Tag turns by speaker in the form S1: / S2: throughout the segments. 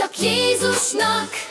S1: csak Jézusnak.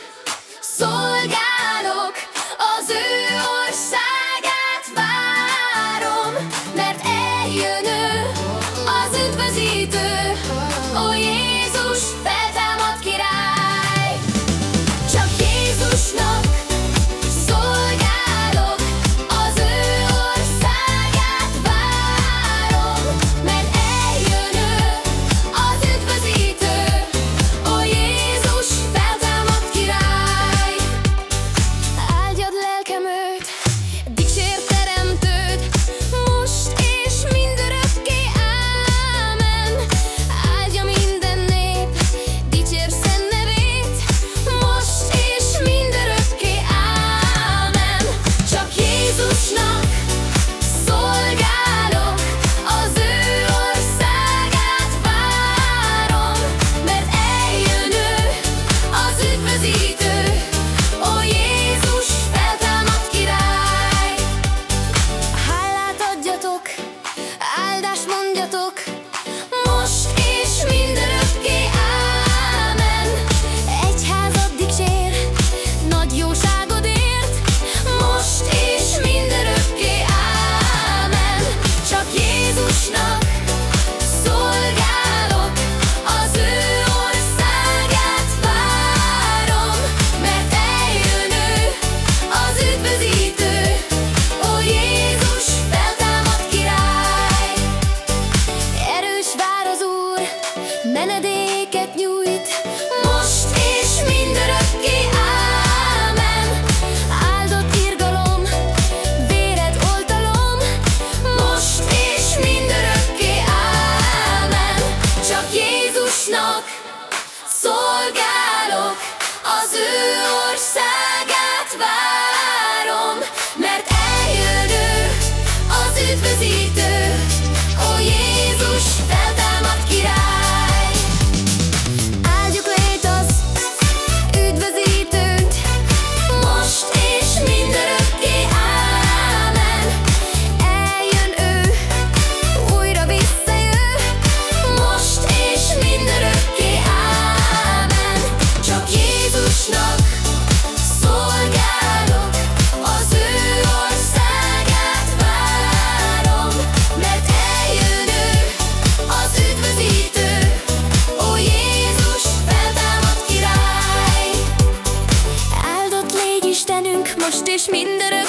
S1: és minden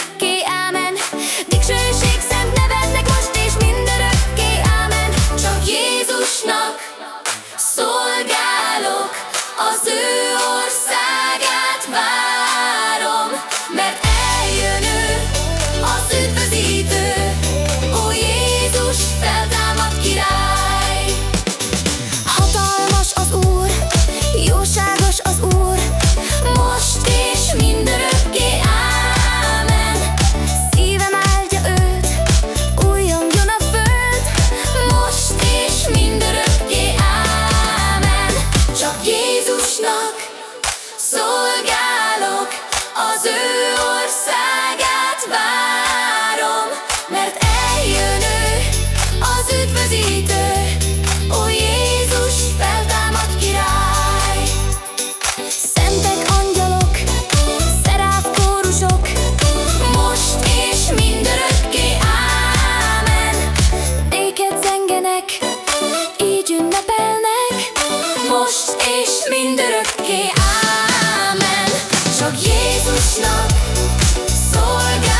S1: az ő országát várom, mert ó Jézus feltámad király. Szentek angyalok, szeráf kórusok, most és mindörökké ámen. Néked zengenek, így ünnepelnek, most és mindörökké. Jézusnak szolgál.